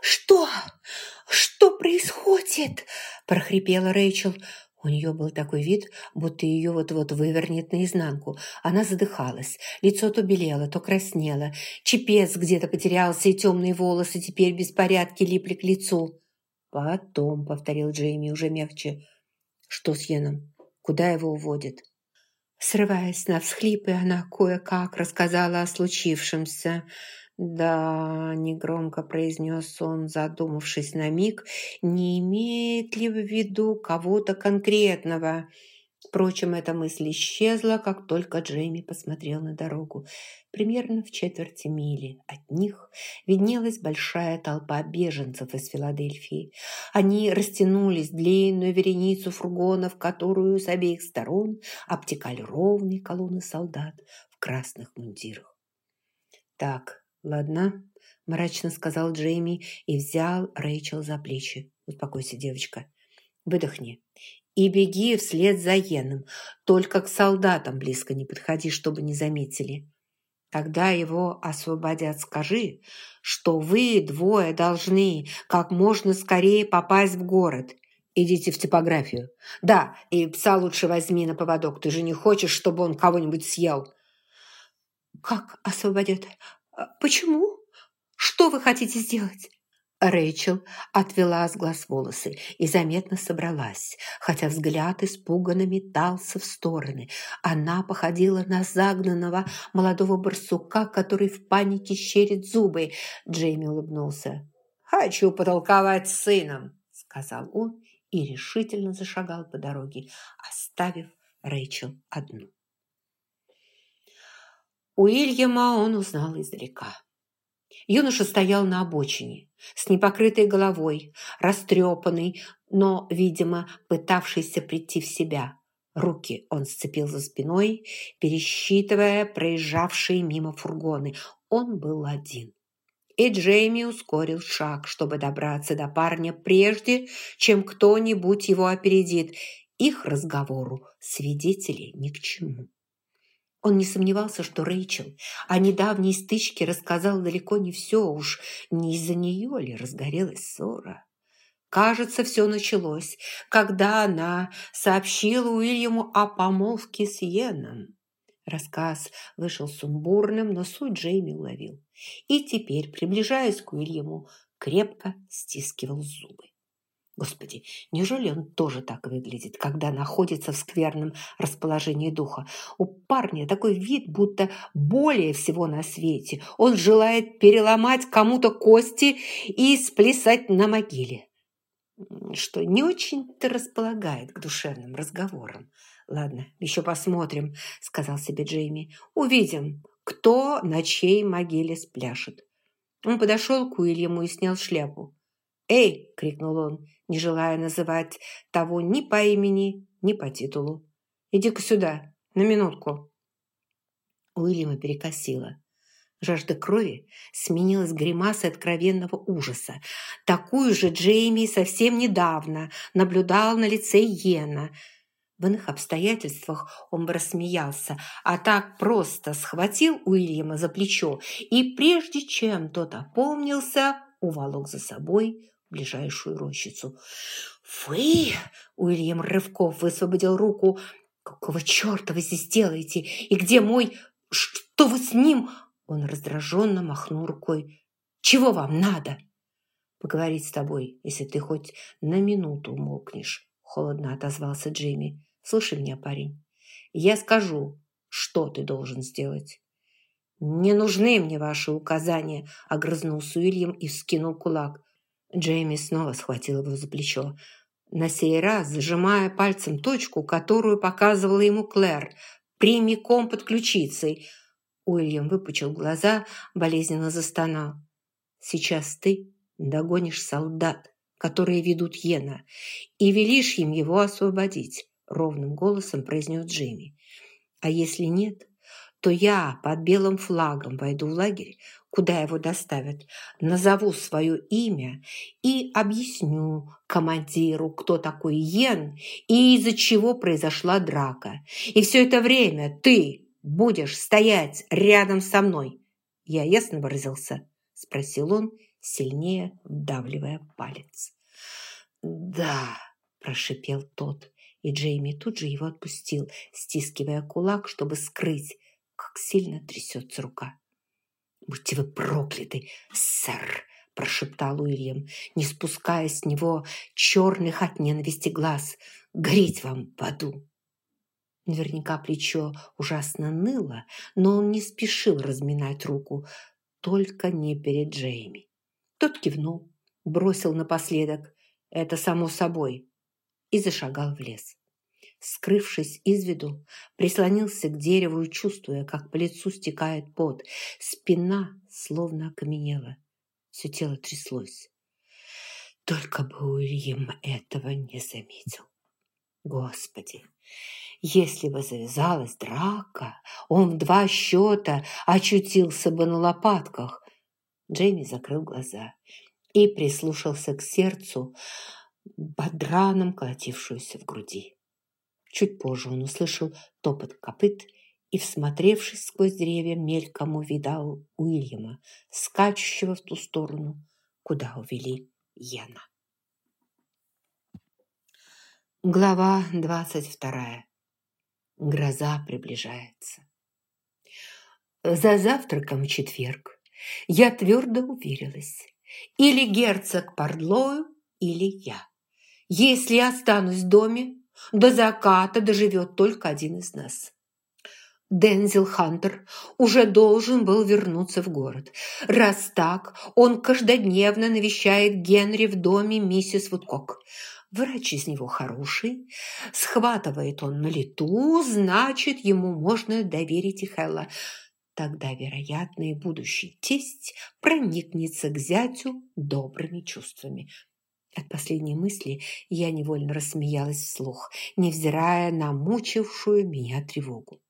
«Что? Что происходит?» – прохрипела Рэйчел. У нее был такой вид, будто ее вот-вот вывернет наизнанку. Она задыхалась, лицо то белело, то краснело. Чепец где-то потерялся, и темные волосы теперь беспорядки липли к лицу. «Потом», — повторил Джейми уже мягче. «Что с Йеном? Куда его уводят?» Срываясь на всхлипы, она кое-как рассказала о случившемся. «Да», — негромко произнес он, задумавшись на миг, «не имеет ли в виду кого-то конкретного?» Впрочем, эта мысль исчезла, как только Джейми посмотрел на дорогу. Примерно в четверти мили от них виднелась большая толпа беженцев из Филадельфии. Они растянулись длинную вереницу фургонов, которую с обеих сторон обтекали ровные колонны солдат в красных мундирах. «Так, «Ладно», – мрачно сказал Джейми и взял Рэйчел за плечи. «Успокойся, девочка. Выдохни. И беги вслед за Йеном. Только к солдатам близко не подходи, чтобы не заметили. Когда его освободят, скажи, что вы двое должны как можно скорее попасть в город. Идите в типографию. Да, и пса лучше возьми на поводок. Ты же не хочешь, чтобы он кого-нибудь съел?» «Как освободят? А «Почему? Что вы хотите сделать?» Рэйчел отвела с глаз волосы и заметно собралась, хотя взгляд испуганно метался в стороны. Она походила на загнанного молодого барсука, который в панике щерит зубы. Джейми улыбнулся. «Хочу потолковать с сыном», — сказал он и решительно зашагал по дороге, оставив Рэйчел одну. Уильяма он узнал издалека. Юноша стоял на обочине, с непокрытой головой, растрепанный, но, видимо, пытавшийся прийти в себя. Руки он сцепил за спиной, пересчитывая проезжавшие мимо фургоны. Он был один. И Джейми ускорил шаг, чтобы добраться до парня прежде, чем кто-нибудь его опередит. Их разговору свидетели ни к чему. Он не сомневался, что Рэйчел о недавней стычке рассказал далеко не все, уж не из-за нее ли разгорелась ссора. Кажется, все началось, когда она сообщила Уильяму о помолвке с Йеном. Рассказ вышел сумбурным, но суть Джейми уловил. И теперь, приближаясь к Уильяму, крепко стискивал зубы. Господи, неужели он тоже так выглядит, когда находится в скверном расположении духа? У парня такой вид, будто более всего на свете. Он желает переломать кому-то кости и сплясать на могиле. Что не очень-то располагает к душевным разговорам. «Ладно, еще посмотрим», — сказал себе Джейми. «Увидим, кто на чьей могиле спляшет». Он подошел к Уильяму и снял шляпу. «Эй!» – крикнул он, не желая называть того ни по имени, ни по титулу. «Иди-ка сюда, на минутку». Уильяма перекосила. Жажда крови сменилась гримасой откровенного ужаса. Такую же Джейми совсем недавно наблюдал на лице Йена. В иных обстоятельствах он бы рассмеялся, а так просто схватил Уильяма за плечо и, прежде чем тот опомнился, уволок за собой ближайшую рощицу. «Вы!» – Уильям Рывков высвободил руку. «Какого черта вы здесь делаете? И где мой... Что вы с ним?» Он раздраженно махнул рукой. «Чего вам надо?» «Поговорить с тобой, если ты хоть на минуту умолкнешь», – холодно отозвался Джейми. «Слушай меня, парень. Я скажу, что ты должен сделать». «Не нужны мне ваши указания», – огрызнулся Уильям и вскинул кулак. Джейми снова схватил его за плечо, на сей раз зажимая пальцем точку, которую показывала ему Клэр, прямиком под ключицей. Уильям выпучил глаза, болезненно застонал. «Сейчас ты догонишь солдат, которые ведут Йена, и велишь им его освободить», ровным голосом произнес Джейми. «А если нет, то я под белым флагом войду в лагерь, куда его доставят, назову свое имя и объясню командиру, кто такой Йен и из-за чего произошла драка. И все это время ты будешь стоять рядом со мной. Я ясно выразился? Спросил он сильнее вдавливая палец. «Да», – прошипел тот, и Джейми тут же его отпустил, стискивая кулак, чтобы скрыть, как сильно трясется рука. «Будьте вы прокляты, сэр!» – прошептал Уильям, не спуская с него черных от ненависти глаз. «Гореть вам в аду!» Наверняка плечо ужасно ныло, но он не спешил разминать руку, только не перед Джейми. Тот кивнул, бросил напоследок «это само собой» и зашагал в лес. Скрывшись из виду, прислонился к дереву и чувствуя, как по лицу стекает пот. Спина словно окаменела. Все тело тряслось. Только бы Уильям этого не заметил. Господи, если бы завязалась драка, он в два счета очутился бы на лопатках. Джейми закрыл глаза и прислушался к сердцу, бодраном колотившуюся в груди. Чуть позже он услышал топот копыт и, всмотревшись сквозь деревья, мельком увидал Уильяма, скачущего в ту сторону, куда увели Яна. Глава двадцать вторая. Гроза приближается. За завтраком в четверг я твердо уверилась. Или герцог Пардлою, или я. Если останусь в доме, до заката доживет только один из нас. Дензел Хантер уже должен был вернуться в город. Раз так, он каждодневно навещает Генри в доме миссис Вудкок. Врач из него хороший, схватывает он на лету, значит, ему можно доверить и Хэлла. Тогда, вероятно, и будущий тесть проникнется к зятю добрыми чувствами. От последней мысли я невольно рассмеялась вслух, невзирая на мучившую меня тревогу.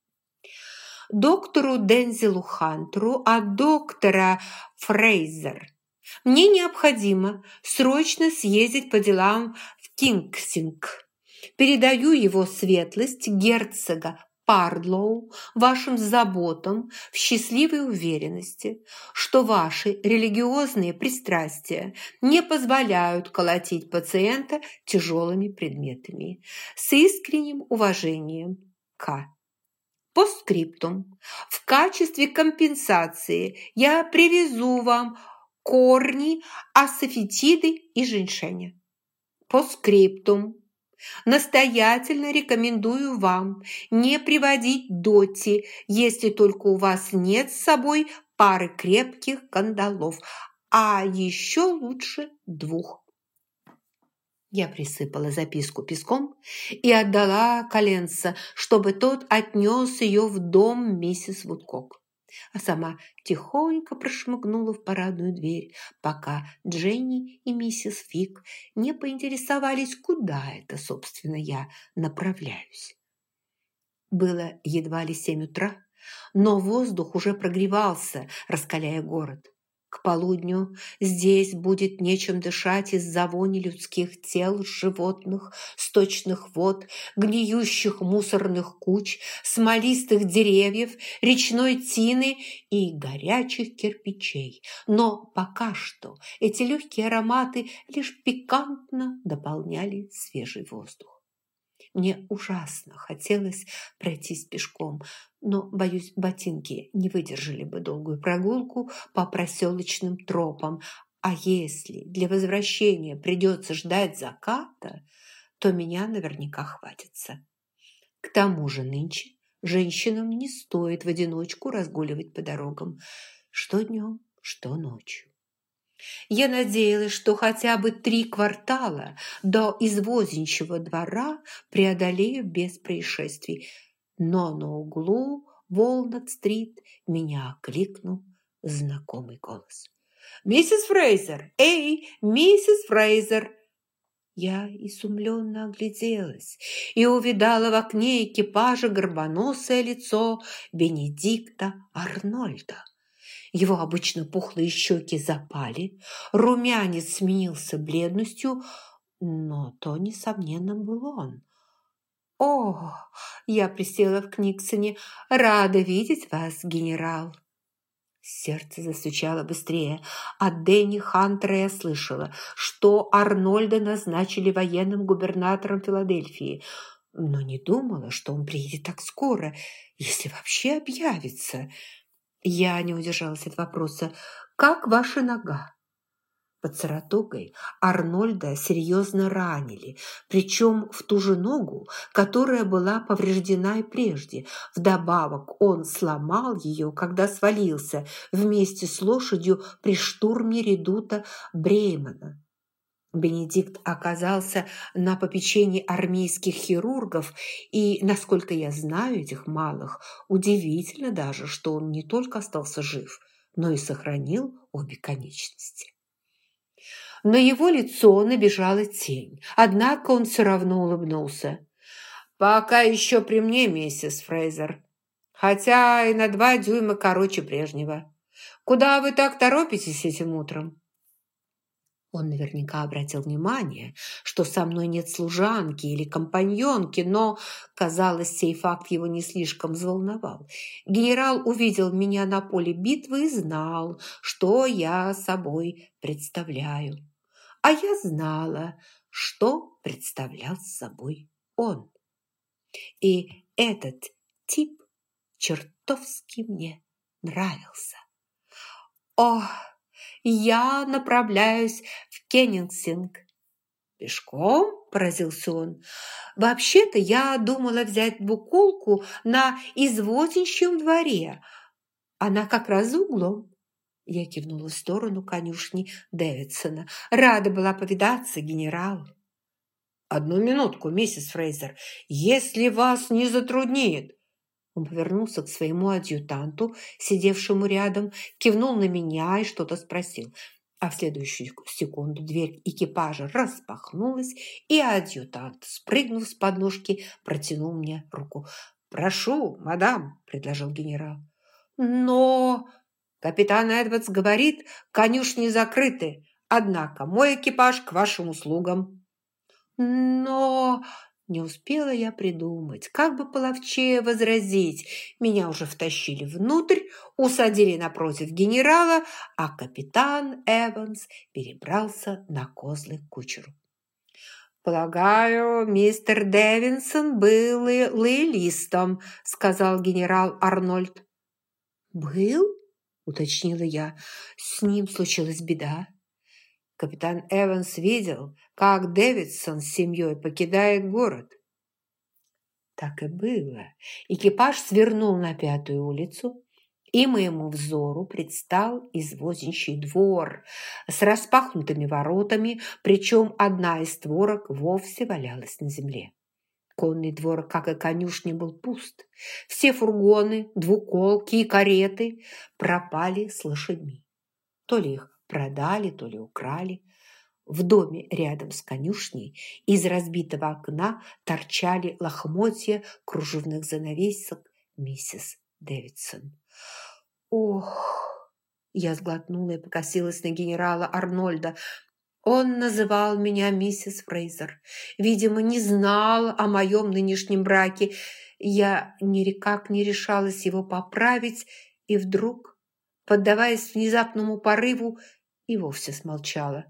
Доктору Дензелу Хантеру от доктора Фрейзер мне необходимо срочно съездить по делам Кингсессинг. Передаю его светлость герцога Пардлоу вашим заботам в счастливой уверенности, что ваши религиозные пристрастия не позволяют колотить пациента тяжелыми предметами. С искренним уважением, К. Постскриптум. В качестве компенсации я привезу вам корни асофетиды и женьшеня по скриптум. Настоятельно рекомендую вам не приводить доти, если только у вас нет с собой пары крепких кандалов, а еще лучше двух. Я присыпала записку песком и отдала коленца, чтобы тот отнес ее в дом миссис Вудкок а сама тихонько прошмыгнула в парадную дверь, пока Дженни и миссис Фик не поинтересовались, куда это, собственно, я направляюсь. Было едва ли семь утра, но воздух уже прогревался, раскаляя город. К полудню здесь будет нечем дышать из-за вони людских тел, животных, сточных вод, гниющих мусорных куч, смолистых деревьев, речной тины и горячих кирпичей. Но пока что эти легкие ароматы лишь пикантно дополняли свежий воздух. Мне ужасно хотелось пройтись пешком, но, боюсь, ботинки не выдержали бы долгую прогулку по проселочным тропам, а если для возвращения придется ждать заката, то меня наверняка хватится. К тому же нынче женщинам не стоит в одиночку разгуливать по дорогам, что днем, что ночью. Я надеялась, что хотя бы три квартала до извозенчего двора преодолею без происшествий, но на углу Волнат-стрит меня окликнул знакомый голос. «Миссис Фрейзер! Эй, миссис Фрейзер!» Я изумленно огляделась и увидала в окне экипажа горбоносое лицо Бенедикта Арнольда. Его обычно пухлые щеки запали, румянец сменился бледностью, но то, несомненно, был он. «О!» – я присела в Книксоне. «Рада видеть вас, генерал!» Сердце застучало быстрее. От Дэнни Хантера я слышала, что Арнольда назначили военным губернатором Филадельфии, но не думала, что он приедет так скоро, если вообще объявится. Я не удержалась от вопроса «Как ваша нога?» Под Саратогой Арнольда серьезно ранили, причем в ту же ногу, которая была повреждена и прежде. Вдобавок он сломал ее, когда свалился вместе с лошадью при штурме редута Бреймана. Бенедикт оказался на попечении армейских хирургов, и, насколько я знаю этих малых, удивительно даже, что он не только остался жив, но и сохранил обе конечности. На его лицо набежала тень, однако он все равно улыбнулся. «Пока еще при мне, миссис Фрейзер, хотя и на два дюйма короче прежнего. Куда вы так торопитесь этим утром?» Он наверняка обратил внимание, что со мной нет служанки или компаньонки, но, казалось, сей факт его не слишком взволновал. Генерал увидел меня на поле битвы и знал, что я собой представляю. А я знала, что представлял собой он. И этот тип чертовски мне нравился. Ох! Я направляюсь в Кеннингсинг». «Пешком?» – поразился он. «Вообще-то я думала взять буколку на извозящем дворе. Она как раз углом». Я кивнула в сторону конюшни Дэвидсона. Рада была повидаться, генерал. «Одну минутку, миссис Фрейзер, если вас не затруднит». Он повернулся к своему адъютанту, сидевшему рядом, кивнул на меня и что-то спросил. А в следующую секунду дверь экипажа распахнулась, и адъютант, спрыгнув с подножки, протянул мне руку. «Прошу, мадам», – предложил генерал. «Но...» «Капитан Эдвардс говорит, конюшни закрыты, однако мой экипаж к вашим услугам». «Но...» Не успела я придумать, как бы половчее возразить. Меня уже втащили внутрь, усадили напротив генерала, а капитан Эванс перебрался на козлы к кучеру. «Полагаю, мистер Дэвинсон был лоялистом», — сказал генерал Арнольд. «Был?» — уточнила я. «С ним случилась беда». Капитан Эванс видел, как Дэвидсон с семьей покидает город. Так и было. Экипаж свернул на пятую улицу, и моему взору предстал извозящий двор с распахнутыми воротами, причем одна из створок вовсе валялась на земле. Конный двор, как и конюшни, был пуст. Все фургоны, двуколки и кареты пропали с лошадьми. То ли их продали, то ли украли. В доме рядом с конюшней из разбитого окна торчали лохмотья кружевных занавесок миссис Дэвидсон. «Ох!» Я сглотнула и покосилась на генерала Арнольда. Он называл меня миссис Фрейзер. Видимо, не знал о моем нынешнем браке. Я никак не решалась его поправить, и вдруг, поддаваясь внезапному порыву, и вовсе смолчала.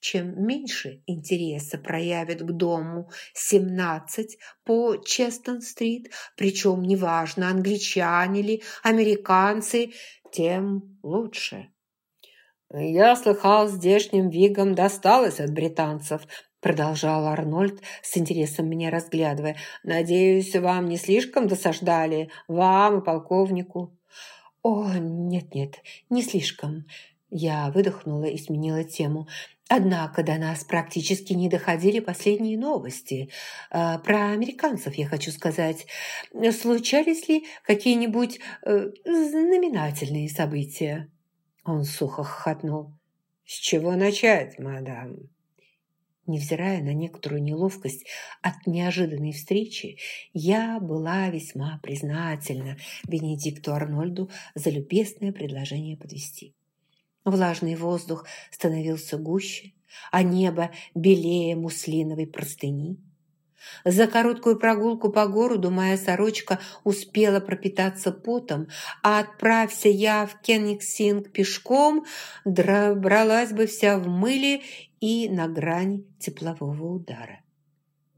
Чем меньше интереса проявят к дому 17 по Честон-стрит, причем неважно, англичане ли, американцы, тем лучше. «Я слыхал, здешним вигам досталось от британцев», продолжал Арнольд с интересом меня разглядывая. «Надеюсь, вам не слишком досаждали, вам полковнику?» «О, нет-нет, не слишком. Я выдохнула и сменила тему. Однако до нас практически не доходили последние новости. А, про американцев я хочу сказать. Случались ли какие-нибудь э, знаменательные события? Он сухо хохотнул. «С чего начать, мадам?» Невзирая на некоторую неловкость от неожиданной встречи, я была весьма признательна Бенедикту Арнольду за любезное предложение подвести. Влажный воздух становился гуще, а небо белее муслиновой простыни. За короткую прогулку по городу моя сорочка успела пропитаться потом, а отправься я в Кенигсинг пешком, добралась бы вся в мыле и на грани теплового удара.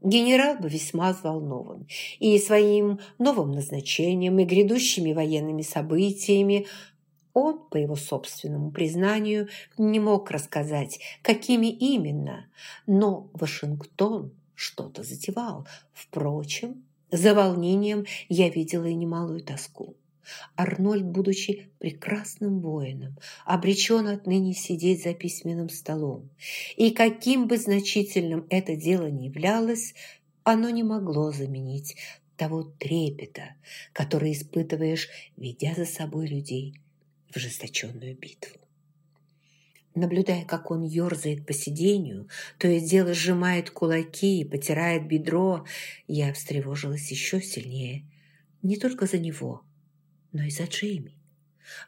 Генерал был весьма взволнован и своим новым назначением, и грядущими военными событиями. Он, по его собственному признанию, не мог рассказать, какими именно, но Вашингтон что-то затевал. Впрочем, за волнением я видела и немалую тоску. Арнольд, будучи прекрасным воином, обречен отныне сидеть за письменным столом. И каким бы значительным это дело ни являлось, оно не могло заменить того трепета, который испытываешь, ведя за собой людей в ожесточенную битву. Наблюдая, как он ерзает по сиденью, то и дело сжимает кулаки и потирает бедро, я встревожилась еще сильнее. Не только за него – но и за Джейми.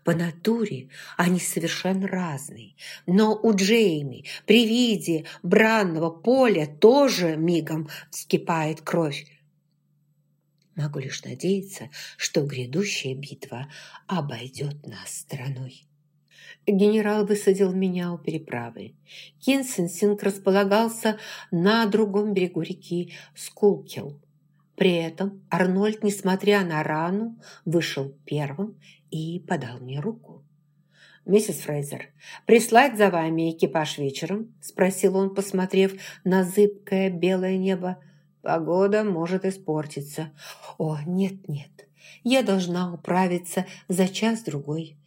По натуре они совершенно разные, но у Джейми при виде бранного поля тоже мигом вскипает кровь. Могу лишь надеяться, что грядущая битва обойдет нас стороной. Генерал высадил меня у переправы. Кинсенсинг располагался на другом берегу реки Скулкел. При этом Арнольд, несмотря на рану, вышел первым и подал мне руку. «Миссис Фрейзер, прислать за вами экипаж вечером?» – спросил он, посмотрев на зыбкое белое небо. «Погода может испортиться». «О, нет-нет, я должна управиться за час-другой.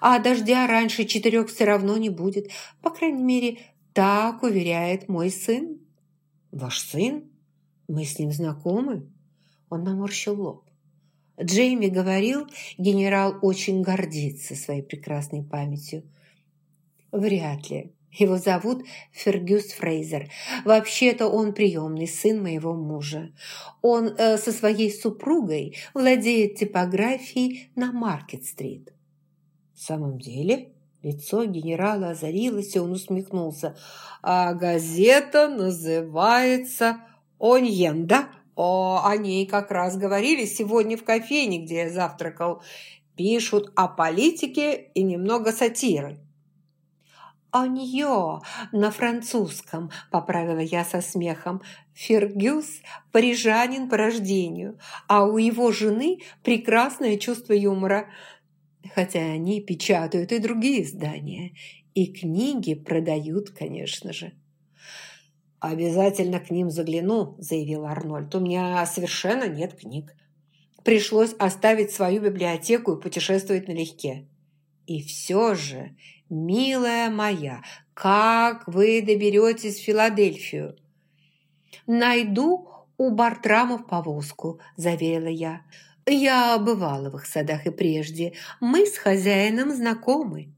А дождя раньше четырех все равно не будет. По крайней мере, так уверяет мой сын». «Ваш сын? Мы с ним знакомы?» Он наморщил лоб. Джейми говорил, генерал очень гордится своей прекрасной памятью. Вряд ли. Его зовут Фергюс Фрейзер. Вообще-то он приемный сын моего мужа. Он э, со своей супругой владеет типографией на Маркет-стрит. В самом деле, лицо генерала озарилось, и он усмехнулся. А газета называется «Оньен», да? О, о ней как раз говорили сегодня в кофейне, где я завтракал. Пишут о политике и немного сатиры. «О нее на французском», – поправила я со смехом. «Фергюс – парижанин по рождению, а у его жены прекрасное чувство юмора. Хотя они печатают и другие издания, и книги продают, конечно же». «Обязательно к ним загляну», – заявил Арнольд. «У меня совершенно нет книг. Пришлось оставить свою библиотеку и путешествовать налегке». «И все же, милая моя, как вы доберетесь в Филадельфию?» «Найду у Бартрамов повозку», – заверила я. «Я бывала в их садах и прежде. Мы с хозяином знакомы».